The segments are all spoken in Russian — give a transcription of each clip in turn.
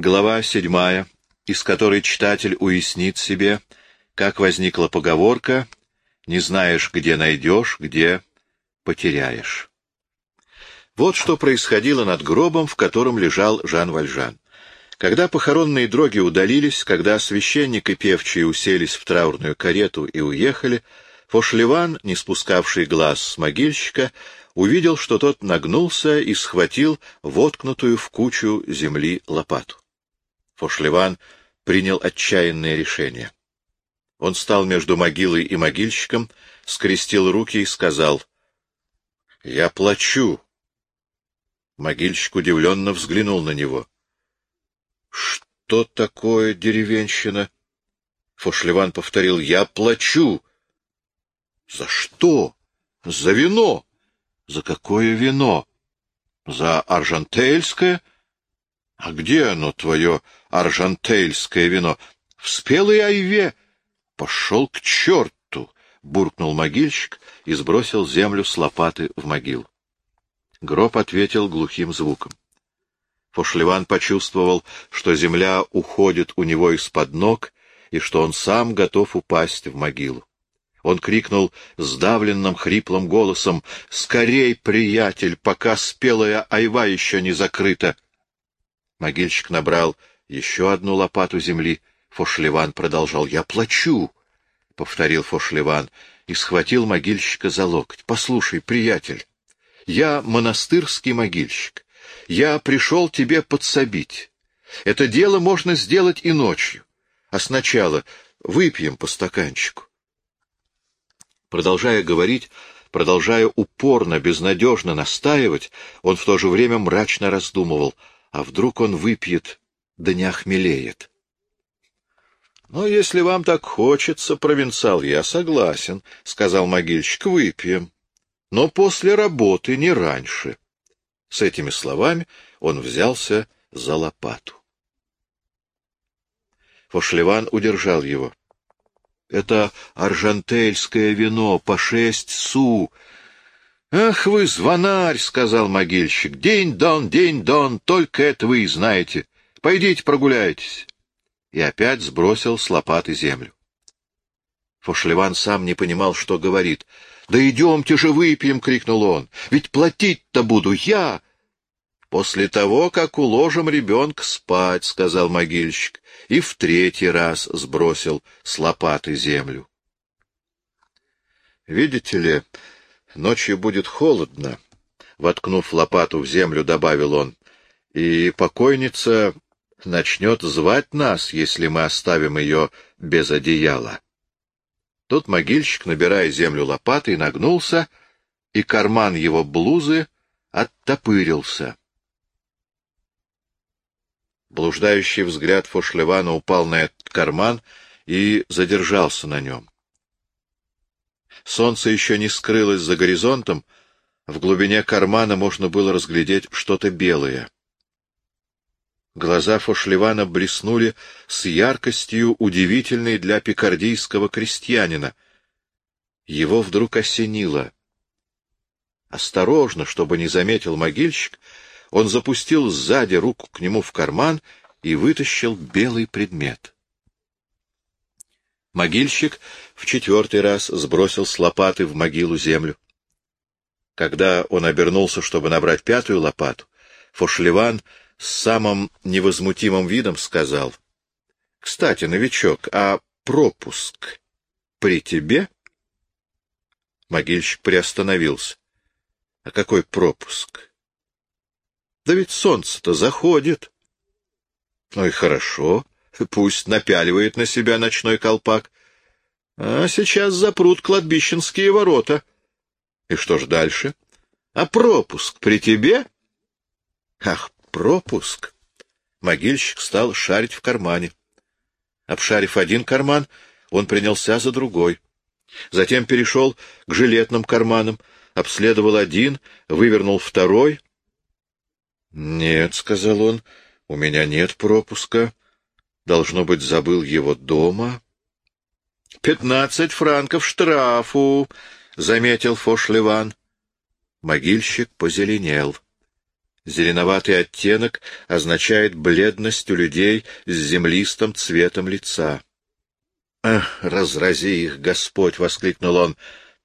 Глава седьмая, из которой читатель уяснит себе, как возникла поговорка «Не знаешь, где найдешь, где потеряешь». Вот что происходило над гробом, в котором лежал Жан Вальжан. Когда похоронные дроги удалились, когда священник и певчие уселись в траурную карету и уехали, Фошлеван, не спускавший глаз с могильщика, увидел, что тот нагнулся и схватил воткнутую в кучу земли лопату. Фошлеван принял отчаянное решение. Он стал между могилой и могильщиком, скрестил руки и сказал, — Я плачу. Могильщик удивленно взглянул на него. — Что такое деревенщина? Фошлеван повторил, — Я плачу. — За что? — За вино. За какое вино? За аржантельское? А где оно, твое аржантельское вино? В спелой айве. Пошел к черту! буркнул могильщик и сбросил землю с лопаты в могилу. Гроб ответил глухим звуком. Фошлеван почувствовал, что земля уходит у него из-под ног и что он сам готов упасть в могилу. Он крикнул сдавленным хриплым голосом «Скорей, приятель, пока спелая айва еще не закрыта!» Могильщик набрал еще одну лопату земли. Фошлеван продолжал «Я плачу!» — повторил Фошлеван и схватил могильщика за локоть. «Послушай, приятель, я монастырский могильщик. Я пришел тебе подсобить. Это дело можно сделать и ночью. А сначала выпьем по стаканчику. Продолжая говорить, продолжая упорно, безнадежно настаивать, он в то же время мрачно раздумывал, а вдруг он выпьет, да не охмелеет. — Ну, если вам так хочется, провинциал, я согласен, — сказал могильщик, — выпьем. Но после работы, не раньше. С этими словами он взялся за лопату. Фошлеван удержал его. Это аржантельское вино по шесть су. — Ах вы, звонарь, — сказал могильщик, — день-дон, день-дон, только это вы и знаете. Пойдите прогуляйтесь. И опять сбросил с лопаты землю. Фошлеван сам не понимал, что говорит. — Да идемте же выпьем, — крикнул он. — Ведь платить-то буду я. — После того, как уложим ребенка спать, — сказал могильщик и в третий раз сбросил с лопаты землю. «Видите ли, ночью будет холодно», — воткнув лопату в землю, добавил он, — «и покойница начнет звать нас, если мы оставим ее без одеяла». Тут могильщик, набирая землю лопатой, нагнулся, и карман его блузы оттопырился. Блуждающий взгляд Фошлевана упал на этот карман и задержался на нем. Солнце еще не скрылось за горизонтом, в глубине кармана можно было разглядеть что-то белое. Глаза Фошлевана блеснули с яркостью, удивительной для пикардийского крестьянина. Его вдруг осенило. Осторожно, чтобы не заметил могильщик, он запустил сзади руку к нему в карман и вытащил белый предмет. Могильщик в четвертый раз сбросил с лопаты в могилу землю. Когда он обернулся, чтобы набрать пятую лопату, Фошлеван с самым невозмутимым видом сказал, — Кстати, новичок, а пропуск при тебе? Могильщик приостановился. — А какой пропуск? Да ведь солнце-то заходит. Ну и хорошо, пусть напяливает на себя ночной колпак. А сейчас запрут кладбищенские ворота. И что ж дальше? А пропуск при тебе? Ах, пропуск! Могильщик стал шарить в кармане. Обшарив один карман, он принялся за другой. Затем перешел к жилетным карманам, обследовал один, вывернул второй, — Нет, — сказал он, — у меня нет пропуска. Должно быть, забыл его дома. — Пятнадцать франков штрафу, — заметил Фошлеван. Могильщик позеленел. Зеленоватый оттенок означает бледность у людей с землистым цветом лица. «Эх, разрази их, Господь!» — воскликнул он.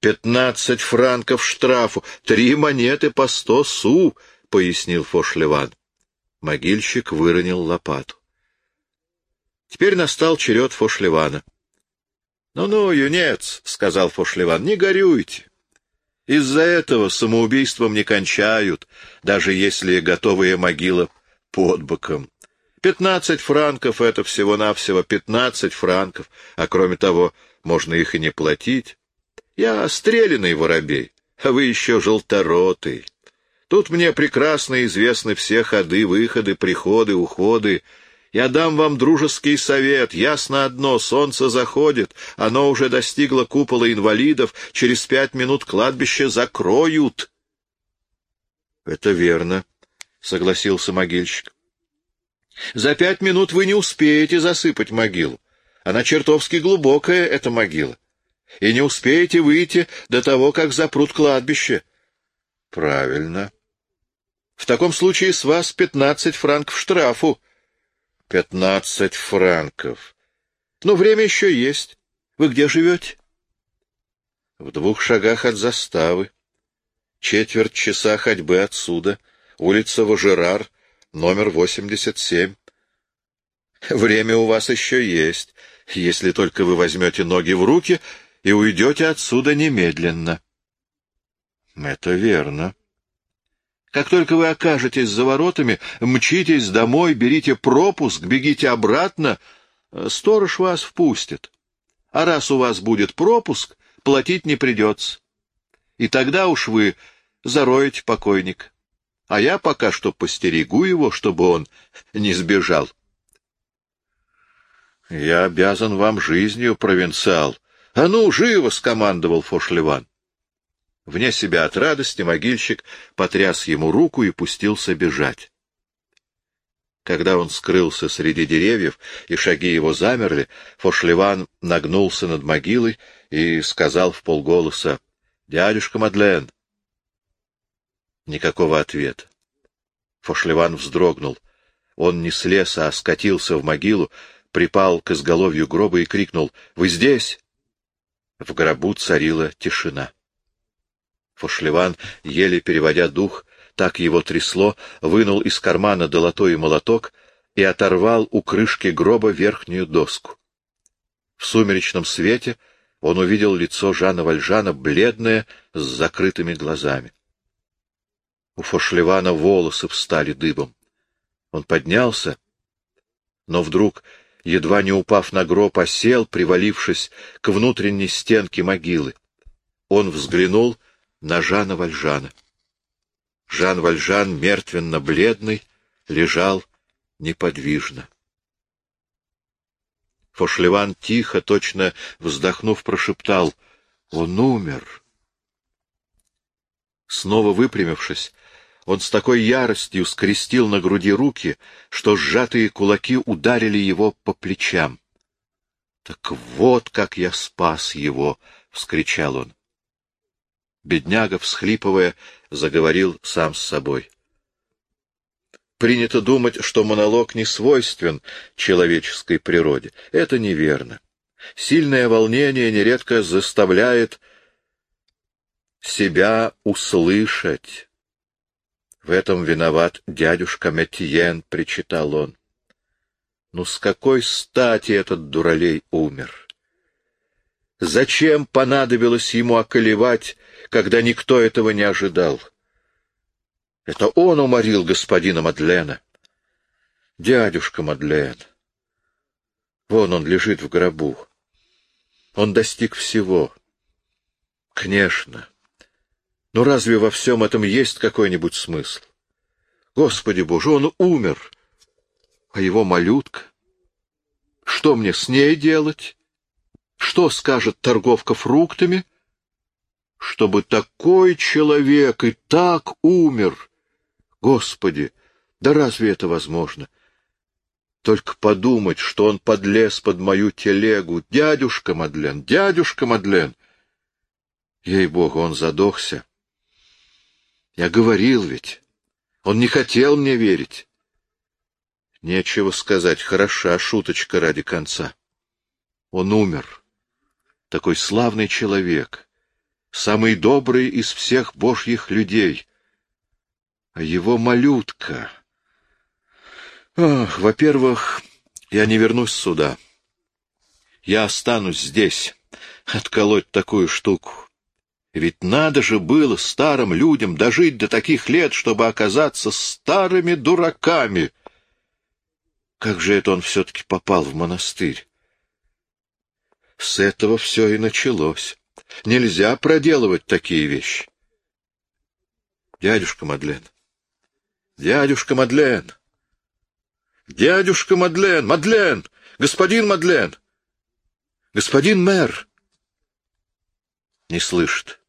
«Пятнадцать франков штрафу, три монеты по сто су!» — пояснил Фошлеван. Могильщик выронил лопату. Теперь настал черед Фошлевана. «Ну-ну, юнец», — сказал Фошлеван, — «не горюйте. Из-за этого самоубийством не кончают, даже если готовая могила под боком. Пятнадцать франков — это всего-навсего пятнадцать франков, а кроме того, можно их и не платить. Я стрелянный воробей, а вы еще желторотый. Тут мне прекрасно известны все ходы, выходы, приходы, уходы, я дам вам дружеский совет. Ясно одно, солнце заходит, оно уже достигло купола инвалидов, через пять минут кладбище закроют. — Это верно, — согласился могильщик. — За пять минут вы не успеете засыпать могилу. Она чертовски глубокая, эта могила. И не успеете выйти до того, как запрут кладбище. — Правильно. — В таком случае с вас пятнадцать франков штрафу. Пятнадцать франков. Но время еще есть. Вы где живете? В двух шагах от заставы. Четверть часа ходьбы отсюда. Улица Важерар, номер восемьдесят семь. Время у вас еще есть, если только вы возьмете ноги в руки и уйдете отсюда немедленно. Это верно. Как только вы окажетесь за воротами, мчитесь домой, берите пропуск, бегите обратно, сторож вас впустит. А раз у вас будет пропуск, платить не придется. И тогда уж вы зароете покойник. А я пока что постерегу его, чтобы он не сбежал. — Я обязан вам жизнью, провинциал. — А ну, живо! — скомандовал Фошлеван. Вне себя от радости могильщик потряс ему руку и пустился бежать. Когда он скрылся среди деревьев, и шаги его замерли, Фошлеван нагнулся над могилой и сказал в полголоса «Дядюшка Мадлен!» Никакого ответа. Фошлеван вздрогнул. Он не слез, а скатился в могилу, припал к изголовью гроба и крикнул «Вы здесь?» В гробу царила тишина. Фошлеван, еле переводя дух, так его трясло, вынул из кармана долотой молоток и оторвал у крышки гроба верхнюю доску. В сумеречном свете он увидел лицо Жана Вальжана, бледное, с закрытыми глазами. У Фошлевана волосы встали дыбом. Он поднялся, но вдруг, едва не упав на гроб, осел, привалившись к внутренней стенке могилы. Он взглянул — на Жана Вальжана. Жан Вальжан, мертвенно-бледный, лежал неподвижно. Фошлеван тихо, точно вздохнув, прошептал «Он умер». Снова выпрямившись, он с такой яростью скрестил на груди руки, что сжатые кулаки ударили его по плечам. — Так вот как я спас его! — вскричал он. Бедняга, всхлипывая, заговорил сам с собой. Принято думать, что монолог не свойствен человеческой природе. Это неверно. Сильное волнение нередко заставляет себя услышать. В этом виноват дядюшка Метьен, — причитал он. Ну, с какой стати этот дуралей умер? Зачем понадобилось ему околевать, когда никто этого не ожидал? Это он уморил господина Мадлена. Дядюшка Мадлен. Вон он лежит в гробу. Он достиг всего. Конечно. Но разве во всем этом есть какой-нибудь смысл? Господи Боже, он умер. А его малютка? Что мне с ней делать? Что скажет торговка фруктами? Чтобы такой человек и так умер. Господи, да разве это возможно? Только подумать, что он подлез под мою телегу. Дядюшка Мадлен, дядюшка Мадлен! Ей-богу, он задохся. Я говорил ведь. Он не хотел мне верить. Нечего сказать, хороша шуточка ради конца. Он умер. Такой славный человек, самый добрый из всех божьих людей. А его малютка... Ах, во-первых, я не вернусь сюда. Я останусь здесь, отколоть такую штуку. Ведь надо же было старым людям дожить до таких лет, чтобы оказаться старыми дураками. Как же это он все-таки попал в монастырь? С этого все и началось. Нельзя проделывать такие вещи. Дядюшка Мадлен! Дядюшка Мадлен! Дядюшка Мадлен! Мадлен! Господин Мадлен! Господин мэр! Не слышит.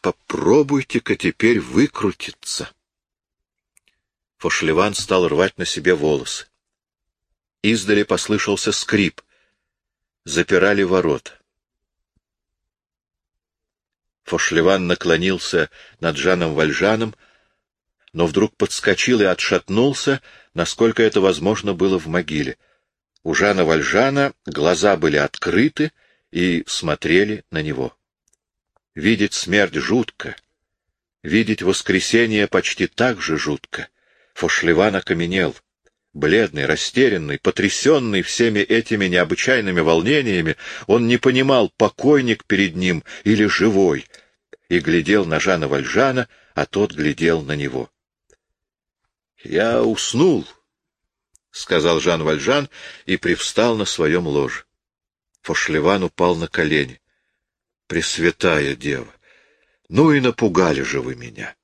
Попробуйте-ка теперь выкрутиться. Фошлеван стал рвать на себе волосы. Издали послышался скрип — запирали ворот. Фошлеван наклонился над Жаном Вальжаном, но вдруг подскочил и отшатнулся, насколько это возможно было в могиле. У Жана Вальжана глаза были открыты и смотрели на него. Видеть смерть жутко, видеть воскресение почти так же жутко. Фошлеван окаменел бледный, растерянный, потрясенный всеми этими необычайными волнениями, он не понимал, покойник перед ним или живой, и глядел на Жана Вальжана, а тот глядел на него. — Я уснул, — сказал Жан Вальжан и привстал на своем ложе. Фошлеван упал на колени. — Пресвятая дева! Ну и напугали же вы меня!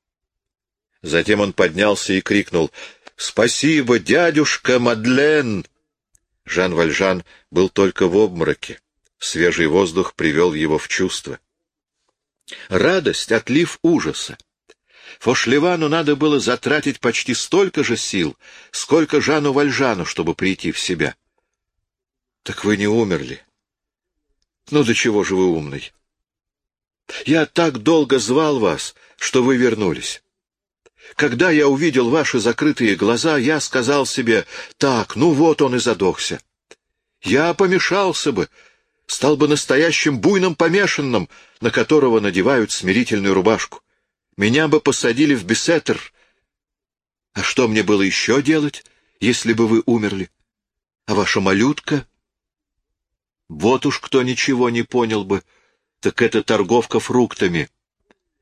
Затем он поднялся и крикнул — Спасибо, дядюшка Мадлен! Жан Вальжан был только в обмороке. Свежий воздух привел его в чувство. Радость — отлив ужаса. Фошлевану надо было затратить почти столько же сил, сколько Жану Вальжану, чтобы прийти в себя. — Так вы не умерли. Ну, до чего же вы умный? Я так долго звал вас, что вы вернулись. Когда я увидел ваши закрытые глаза, я сказал себе, так, ну вот он и задохся. Я помешался бы, стал бы настоящим буйным помешанным, на которого надевают смирительную рубашку. Меня бы посадили в бесетер. А что мне было еще делать, если бы вы умерли? А ваша малютка? Вот уж кто ничего не понял бы, так это торговка фруктами.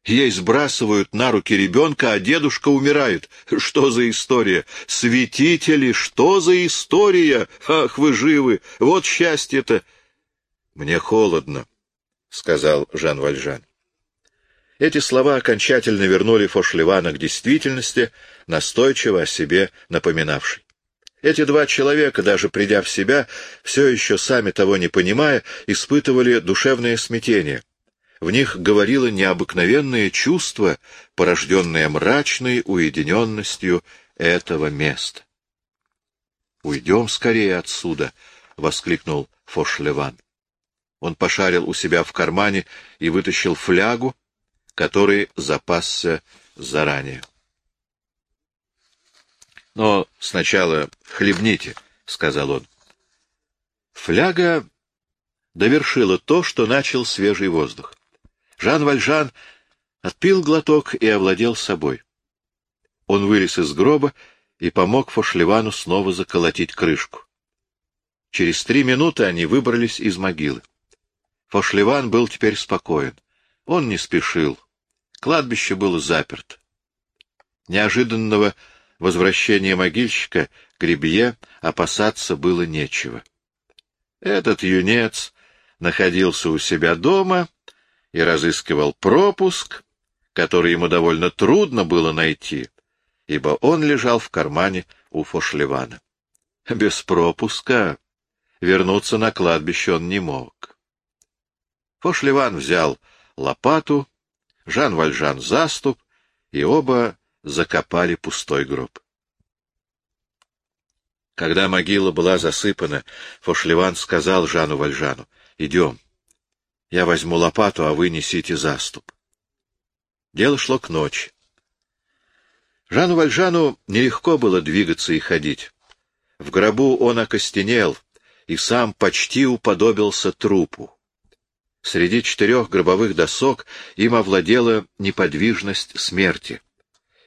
Ей сбрасывают на руки ребенка, а дедушка умирает. Что за история? Святители, что за история? Ах, вы живы! Вот счастье-то! Мне холодно, — сказал Жан Вальжан. Эти слова окончательно вернули Фошлевана к действительности, настойчиво о себе напоминавшей. Эти два человека, даже придя в себя, все еще сами того не понимая, испытывали душевное смятение. В них говорило необыкновенное чувство, порожденное мрачной уединенностью этого места. «Уйдем скорее отсюда!» — воскликнул Фошлеван. Он пошарил у себя в кармане и вытащил флягу, который запасся заранее. «Но сначала хлебните», — сказал он. Фляга довершила то, что начал свежий воздух. Жан Вальжан отпил глоток и овладел собой. Он вылез из гроба и помог Фошлевану снова заколотить крышку. Через три минуты они выбрались из могилы. Фошлеван был теперь спокоен. Он не спешил. Кладбище было заперто. Неожиданного возвращения могильщика Гребье опасаться было нечего. Этот юнец находился у себя дома и разыскивал пропуск, который ему довольно трудно было найти, ибо он лежал в кармане у Фошлевана. Без пропуска вернуться на кладбище он не мог. Фошлеван взял лопату, Жан Вальжан заступ, и оба закопали пустой гроб. Когда могила была засыпана, Фошлеван сказал Жану Вальжану, — Идем. Я возьму лопату, а вы несите заступ. Дело шло к ночи. Жану Вальжану нелегко было двигаться и ходить. В гробу он окостенел и сам почти уподобился трупу. Среди четырех гробовых досок им овладела неподвижность смерти.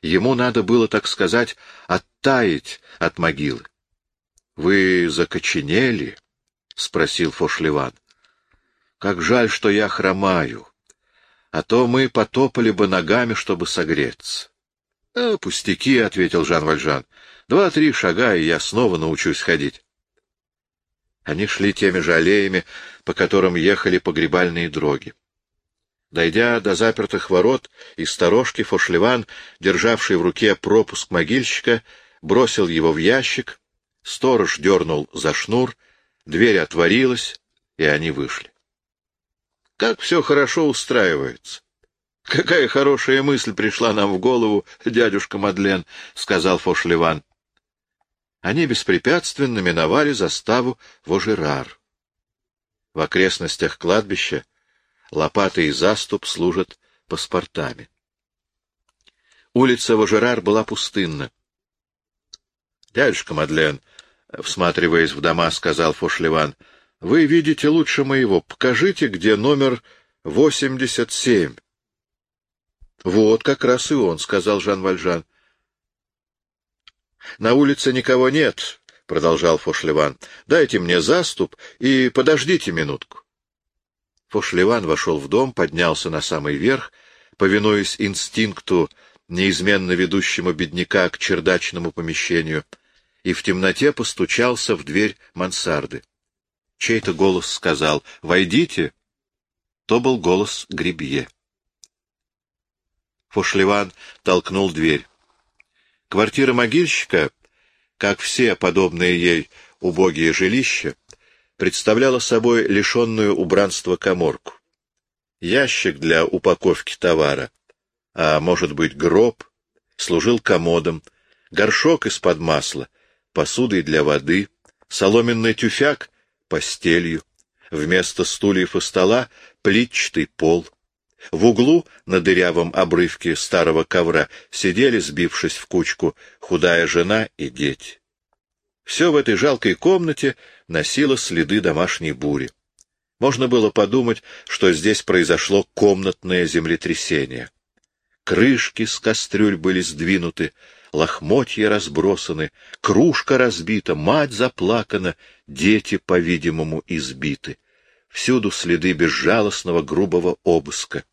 Ему надо было, так сказать, оттаять от могилы. — Вы закоченели? — спросил Фошлеван. — Как жаль, что я хромаю. А то мы потопали бы ногами, чтобы согреться. — А, пустяки, — ответил Жан Вальжан. — Два-три шага, и я снова научусь ходить. Они шли теми же аллеями, по которым ехали погребальные дроги. Дойдя до запертых ворот, из сторожки Фошлеван, державший в руке пропуск могильщика, бросил его в ящик, сторож дернул за шнур, дверь отворилась, и они вышли. Как все хорошо устраивается! Какая хорошая мысль пришла нам в голову, дядюшка Мадлен, — сказал Фошлеван. Они беспрепятственно миновали заставу Вожерар. В окрестностях кладбища лопаты и заступ служат паспортами. Улица Вожерар была пустынна. — Дядюшка Мадлен, — всматриваясь в дома, сказал Фошлеван, — вы видите лучше моего. Покажите, где номер восемьдесят семь. — Вот как раз и он, — сказал Жан Вальжан. — На улице никого нет, — продолжал Фошлеван. — Дайте мне заступ и подождите минутку. Фошлеван вошел в дом, поднялся на самый верх, повинуясь инстинкту, неизменно ведущему бедняка к чердачному помещению, и в темноте постучался в дверь мансарды. Чей-то голос сказал «Войдите!» То был голос Грибье. Фошлеван толкнул дверь. Квартира могильщика, как все подобные ей убогие жилища, представляла собой лишенную убранства коморку. Ящик для упаковки товара, а может быть гроб, служил комодом, горшок из-под масла, посудой для воды, соломенный тюфяк — постелью, вместо стульев и стола — плитчатый пол — в углу на дырявом обрывке старого ковра сидели, сбившись в кучку, худая жена и дети. Все в этой жалкой комнате носило следы домашней бури. Можно было подумать, что здесь произошло комнатное землетрясение. Крышки с кастрюль были сдвинуты, лохмотья разбросаны, кружка разбита, мать заплакана, дети, по-видимому, избиты. Всюду следы безжалостного грубого обыска.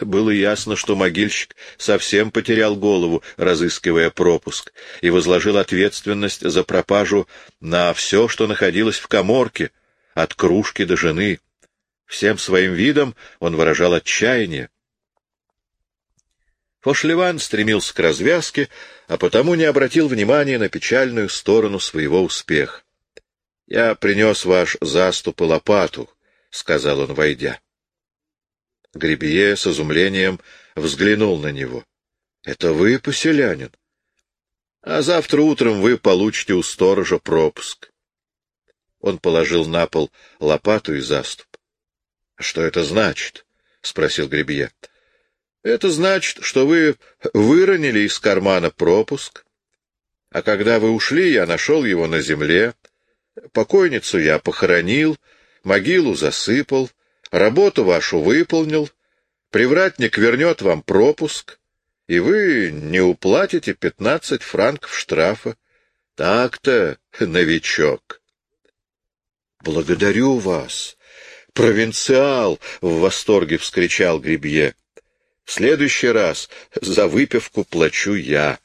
Было ясно, что могильщик совсем потерял голову, разыскивая пропуск, и возложил ответственность за пропажу на все, что находилось в коморке, от кружки до жены. Всем своим видом он выражал отчаяние. Фошлеван стремился к развязке, а потому не обратил внимания на печальную сторону своего успеха. — Я принес ваш заступ и лопату, — сказал он, войдя. Гребье с изумлением взглянул на него. — Это вы, поселянин? — А завтра утром вы получите у сторожа пропуск. Он положил на пол лопату и заступ. — Что это значит? — спросил Гребье. — Это значит, что вы выронили из кармана пропуск, а когда вы ушли, я нашел его на земле, покойницу я похоронил, могилу засыпал, Работу вашу выполнил, привратник вернет вам пропуск, и вы не уплатите пятнадцать франков штрафа. Так-то, новичок. Благодарю вас. Провинциал! — в восторге вскричал Грибье. Следующий раз за выпивку плачу я.